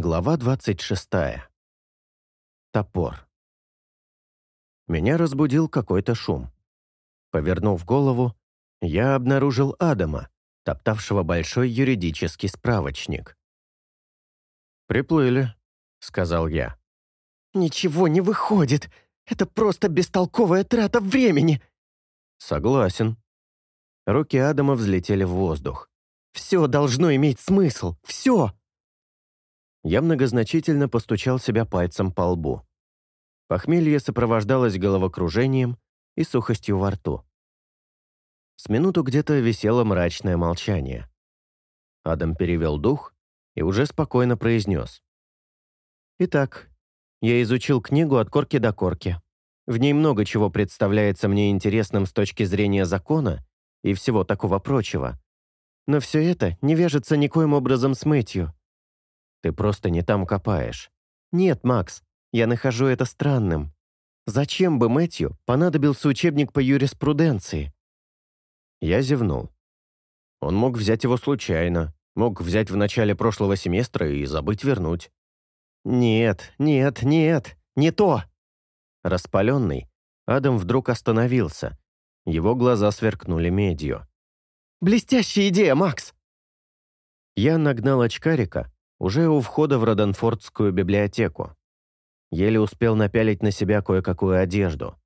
Глава 26. Топор. Меня разбудил какой-то шум. Повернув голову, я обнаружил Адама, топтавшего большой юридический справочник. «Приплыли», — сказал я. «Ничего не выходит. Это просто бестолковая трата времени». «Согласен». Руки Адама взлетели в воздух. «Все должно иметь смысл. Все!» Я многозначительно постучал себя пальцем по лбу. Похмелье сопровождалось головокружением и сухостью во рту. С минуту где-то висело мрачное молчание. Адам перевел дух и уже спокойно произнес. «Итак, я изучил книгу от корки до корки. В ней много чего представляется мне интересным с точки зрения закона и всего такого прочего. Но все это не вяжется никоим образом с Мэтью. Ты просто не там копаешь. Нет, Макс, я нахожу это странным. Зачем бы Мэтью понадобился учебник по юриспруденции? Я зевнул. Он мог взять его случайно, мог взять в начале прошлого семестра и забыть вернуть. Нет, нет, нет, не то. Распаленный, Адам вдруг остановился. Его глаза сверкнули медью. «Блестящая идея, Макс!» Я нагнал очкарика, уже у входа в Роденфордскую библиотеку. Еле успел напялить на себя кое-какую одежду.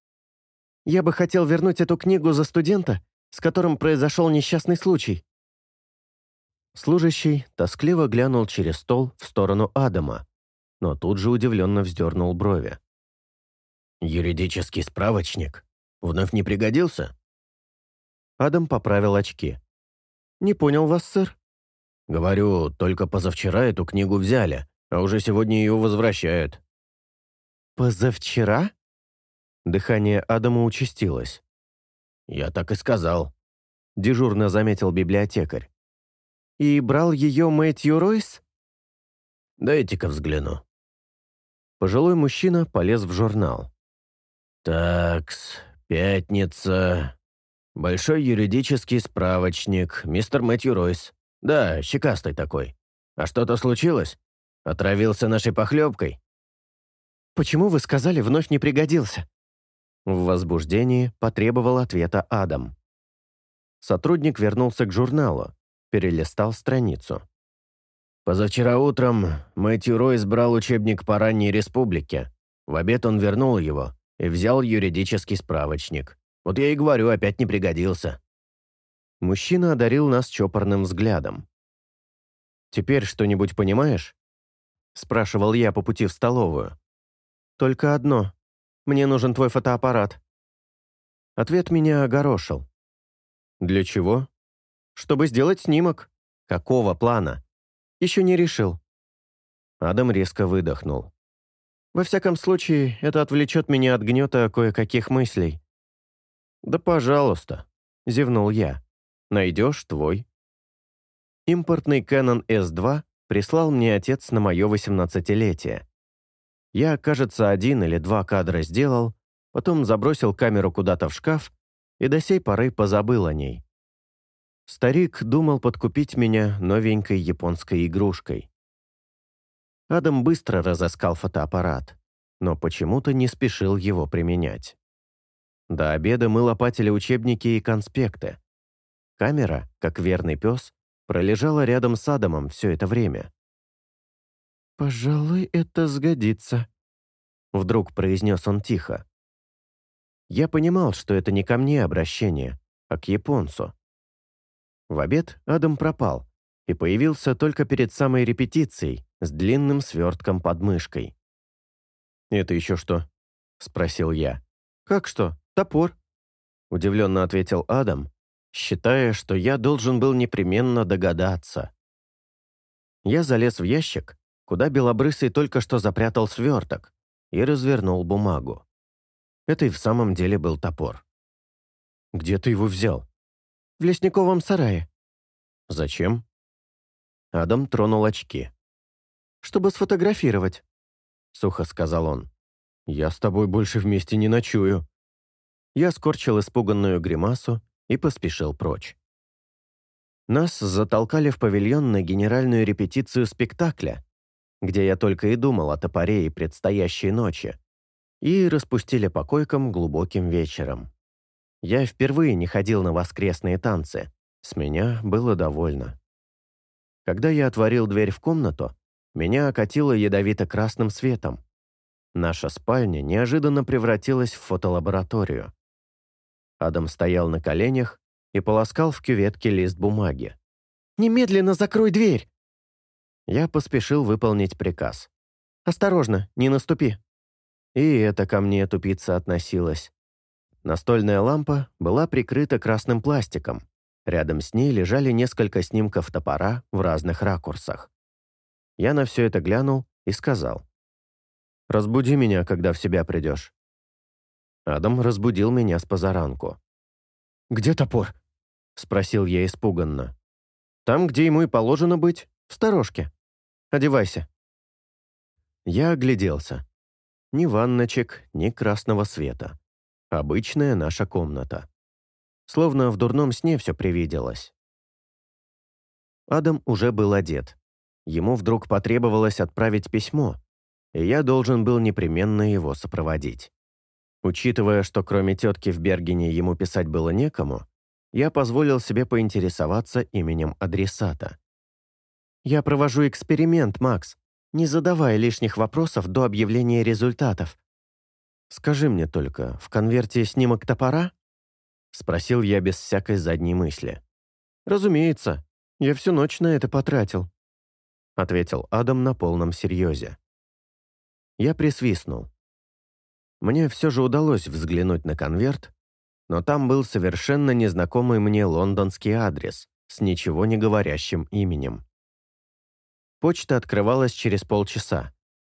«Я бы хотел вернуть эту книгу за студента, с которым произошел несчастный случай». Служащий тоскливо глянул через стол в сторону Адама, но тут же удивленно вздернул брови. «Юридический справочник? Вновь не пригодился?» Адам поправил очки. «Не понял вас, сэр?» Говорю, только позавчера эту книгу взяли, а уже сегодня ее возвращают. Позавчера? Дыхание Адама участилось. Я так и сказал. Дежурно заметил библиотекарь. И брал ее Мэтью Ройс? Дайте-ка взгляну. Пожилой мужчина полез в журнал. Такс, пятница. Большой юридический справочник, мистер Мэтью Ройс. «Да, щекастый такой. А что-то случилось? Отравился нашей похлебкой?» «Почему вы сказали, вновь не пригодился?» В возбуждении потребовал ответа Адам. Сотрудник вернулся к журналу, перелистал страницу. Позавчера утром Мэтью Ройс брал учебник по ранней республике. В обед он вернул его и взял юридический справочник. Вот я и говорю, опять не пригодился. Мужчина одарил нас чопорным взглядом. «Теперь что-нибудь понимаешь?» — спрашивал я по пути в столовую. «Только одно. Мне нужен твой фотоаппарат». Ответ меня огорошил. «Для чего?» «Чтобы сделать снимок». «Какого плана?» «Еще не решил». Адам резко выдохнул. «Во всяком случае, это отвлечет меня от гнета кое-каких мыслей». «Да пожалуйста», — зевнул я. Найдешь твой. Импортный Canon S2 прислал мне отец на мое 18-летие. Я, кажется, один или два кадра сделал, потом забросил камеру куда-то в шкаф и до сей поры позабыл о ней. Старик думал подкупить меня новенькой японской игрушкой. Адам быстро разыскал фотоаппарат, но почему-то не спешил его применять. До обеда мы лопатили учебники и конспекты. Камера, как верный пес, пролежала рядом с Адамом все это время. «Пожалуй, это сгодится», — вдруг произнес он тихо. Я понимал, что это не ко мне обращение, а к японцу. В обед Адам пропал и появился только перед самой репетицией с длинным свертком под мышкой. «Это еще что?» — спросил я. «Как что? Топор?» — удивленно ответил Адам считая, что я должен был непременно догадаться. Я залез в ящик, куда Белобрысый только что запрятал сверток, и развернул бумагу. Это и в самом деле был топор. «Где ты его взял?» «В лесниковом сарае». «Зачем?» Адам тронул очки. «Чтобы сфотографировать», — сухо сказал он. «Я с тобой больше вместе не ночую». Я скорчил испуганную гримасу и поспешил прочь. Нас затолкали в павильон на генеральную репетицию спектакля. где я только и думал о топоре и предстоящей ночи, и распустили по койкам глубоким вечером. Я впервые не ходил на воскресные танцы, с меня было довольно. Когда я отворил дверь в комнату, меня окатило ядовито-красным светом. Наша спальня неожиданно превратилась в фотолабораторию. Адам стоял на коленях и полоскал в кюветке лист бумаги. «Немедленно закрой дверь!» Я поспешил выполнить приказ. «Осторожно, не наступи!» И это ко мне тупица относилась. Настольная лампа была прикрыта красным пластиком. Рядом с ней лежали несколько снимков топора в разных ракурсах. Я на все это глянул и сказал. «Разбуди меня, когда в себя придешь». Адам разбудил меня с позаранку. «Где топор?» — спросил я испуганно. «Там, где ему и положено быть, в сторожке. Одевайся». Я огляделся. Ни ванночек, ни красного света. Обычная наша комната. Словно в дурном сне все привиделось. Адам уже был одет. Ему вдруг потребовалось отправить письмо, и я должен был непременно его сопроводить. Учитывая, что кроме тетки в Бергене ему писать было некому, я позволил себе поинтересоваться именем адресата. «Я провожу эксперимент, Макс, не задавая лишних вопросов до объявления результатов». «Скажи мне только, в конверте снимок топора?» Спросил я без всякой задней мысли. «Разумеется, я всю ночь на это потратил», ответил Адам на полном серьезе. Я присвистнул. Мне все же удалось взглянуть на конверт, но там был совершенно незнакомый мне лондонский адрес с ничего не говорящим именем. Почта открывалась через полчаса,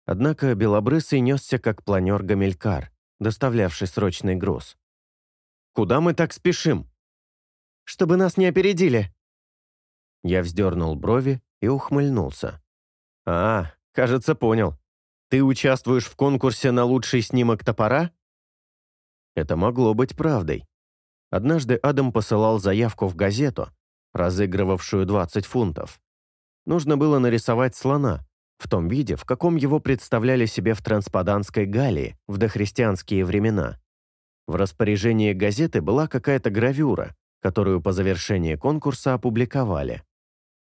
однако Белобрысый несся как планер Гамелькар, доставлявший срочный груз. «Куда мы так спешим?» «Чтобы нас не опередили!» Я вздернул брови и ухмыльнулся. «А, кажется, понял. Ты участвуешь в конкурсе на лучший снимок топора? Это могло быть правдой. Однажды Адам посылал заявку в газету, разыгрывавшую 20 фунтов. Нужно было нарисовать слона, в том виде, в каком его представляли себе в Транспаданской Галлии в дохристианские времена. В распоряжении газеты была какая-то гравюра, которую по завершении конкурса опубликовали.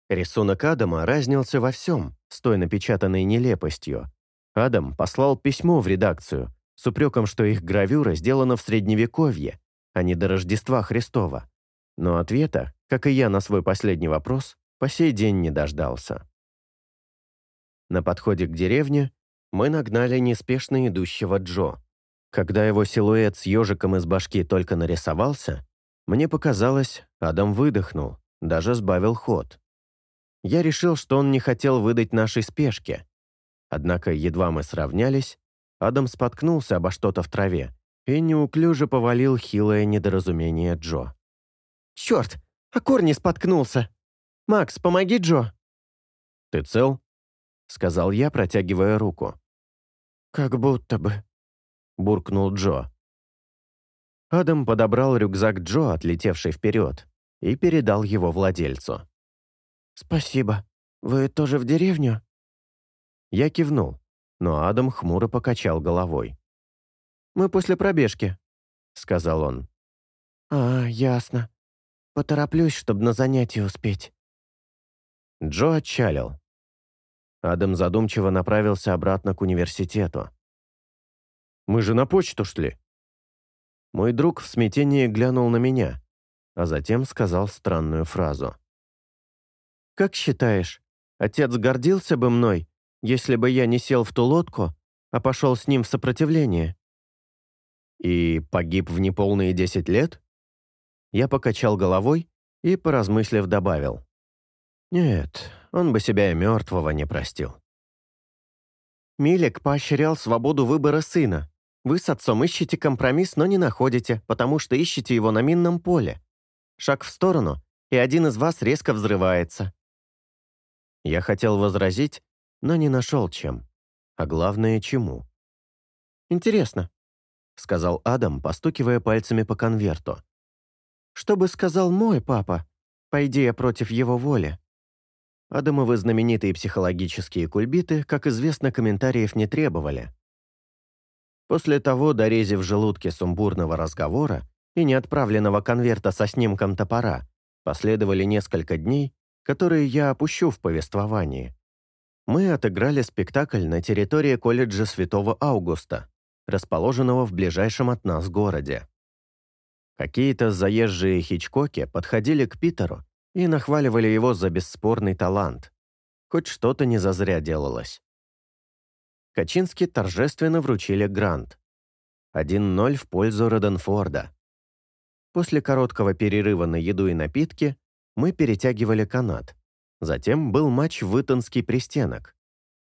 Рисунок Адама разнился во всем, с той напечатанной нелепостью, Адам послал письмо в редакцию с упреком, что их гравюра сделана в Средневековье, а не до Рождества Христова. Но ответа, как и я на свой последний вопрос, по сей день не дождался. На подходе к деревне мы нагнали неспешно идущего Джо. Когда его силуэт с ежиком из башки только нарисовался, мне показалось, Адам выдохнул, даже сбавил ход. Я решил, что он не хотел выдать нашей спешки, Однако едва мы сравнялись, Адам споткнулся обо что-то в траве и неуклюже повалил хилое недоразумение Джо. «Черт, а корни споткнулся! Макс, помоги Джо!» «Ты цел?» — сказал я, протягивая руку. «Как будто бы», — буркнул Джо. Адам подобрал рюкзак Джо, отлетевший вперед, и передал его владельцу. «Спасибо. Вы тоже в деревню?» Я кивнул, но Адам хмуро покачал головой. «Мы после пробежки», — сказал он. «А, ясно. Потороплюсь, чтобы на занятие успеть». Джо отчалил. Адам задумчиво направился обратно к университету. «Мы же на почту шли». Мой друг в смятении глянул на меня, а затем сказал странную фразу. «Как считаешь, отец гордился бы мной, если бы я не сел в ту лодку, а пошел с ним в сопротивление». «И погиб в неполные десять лет?» Я покачал головой и, поразмыслив, добавил. «Нет, он бы себя и мертвого не простил». Милик поощрял свободу выбора сына. Вы с отцом ищете компромисс, но не находите, потому что ищете его на минном поле. Шаг в сторону, и один из вас резко взрывается. Я хотел возразить, но не нашел чем. А главное, чему. «Интересно», — сказал Адам, постукивая пальцами по конверту. «Что бы сказал мой папа, пойди я против его воли?» Адамовы знаменитые психологические кульбиты, как известно, комментариев не требовали. После того, дорезив желудке сумбурного разговора и неотправленного конверта со снимком топора, последовали несколько дней, которые я опущу в повествовании. Мы отыграли спектакль на территории колледжа Святого Августа, расположенного в ближайшем от нас городе. Какие-то заезжие хичкоки подходили к Питеру и нахваливали его за бесспорный талант. Хоть что-то не зазря делалось. Качински торжественно вручили грант. 1-0 в пользу Роденфорда. После короткого перерыва на еду и напитки мы перетягивали канат. Затем был матч в Итонский пристенок.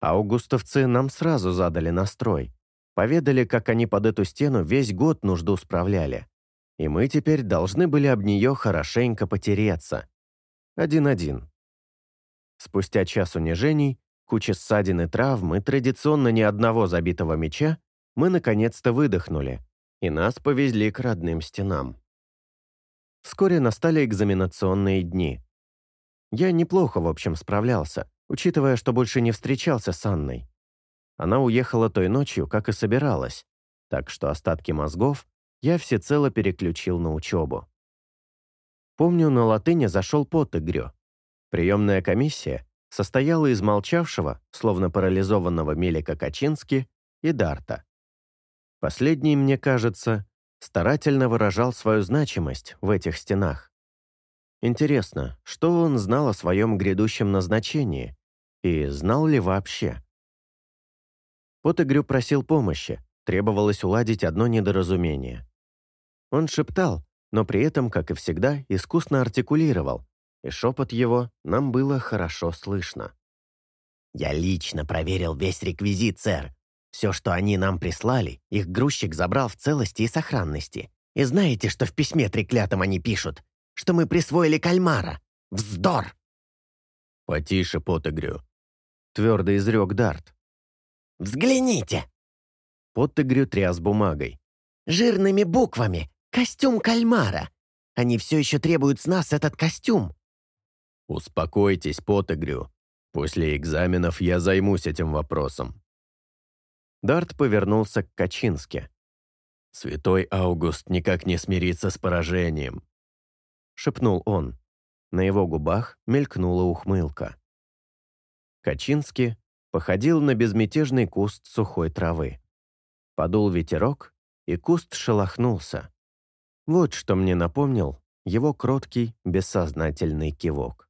Аугустовцы нам сразу задали настрой. Поведали, как они под эту стену весь год нужду справляли. И мы теперь должны были об нее хорошенько потереться. Один-один. Спустя час унижений, куча ссадин и травм и традиционно ни одного забитого мяча, мы наконец-то выдохнули, и нас повезли к родным стенам. Вскоре настали экзаменационные дни. Я неплохо, в общем, справлялся, учитывая, что больше не встречался с Анной. Она уехала той ночью, как и собиралась, так что остатки мозгов я всецело переключил на учебу. Помню, на латыни зашел под игрю. Приемная комиссия состояла из молчавшего, словно парализованного Мелика Качински, и Дарта. Последний, мне кажется, старательно выражал свою значимость в этих стенах. Интересно, что он знал о своем грядущем назначении? И знал ли вообще? Потыгрю просил помощи, требовалось уладить одно недоразумение. Он шептал, но при этом, как и всегда, искусно артикулировал, и шепот его нам было хорошо слышно. «Я лично проверил весь реквизит, сэр. Все, что они нам прислали, их грузчик забрал в целости и сохранности. И знаете, что в письме треклятом они пишут? Что мы присвоили кальмара. Вздор!» «Потише, Поттегрю», — твердо изрек Дарт. «Взгляните!» Поттегрю тряс бумагой. «Жирными буквами! Костюм кальмара! Они все еще требуют с нас этот костюм!» «Успокойтесь, Поттегрю. После экзаменов я займусь этим вопросом». Дарт повернулся к Качинске. «Святой Аугуст никак не смирится с поражением», — шепнул он. На его губах мелькнула ухмылка. Качинский походил на безмятежный куст сухой травы. Подул ветерок, и куст шелохнулся. Вот что мне напомнил его кроткий, бессознательный кивок.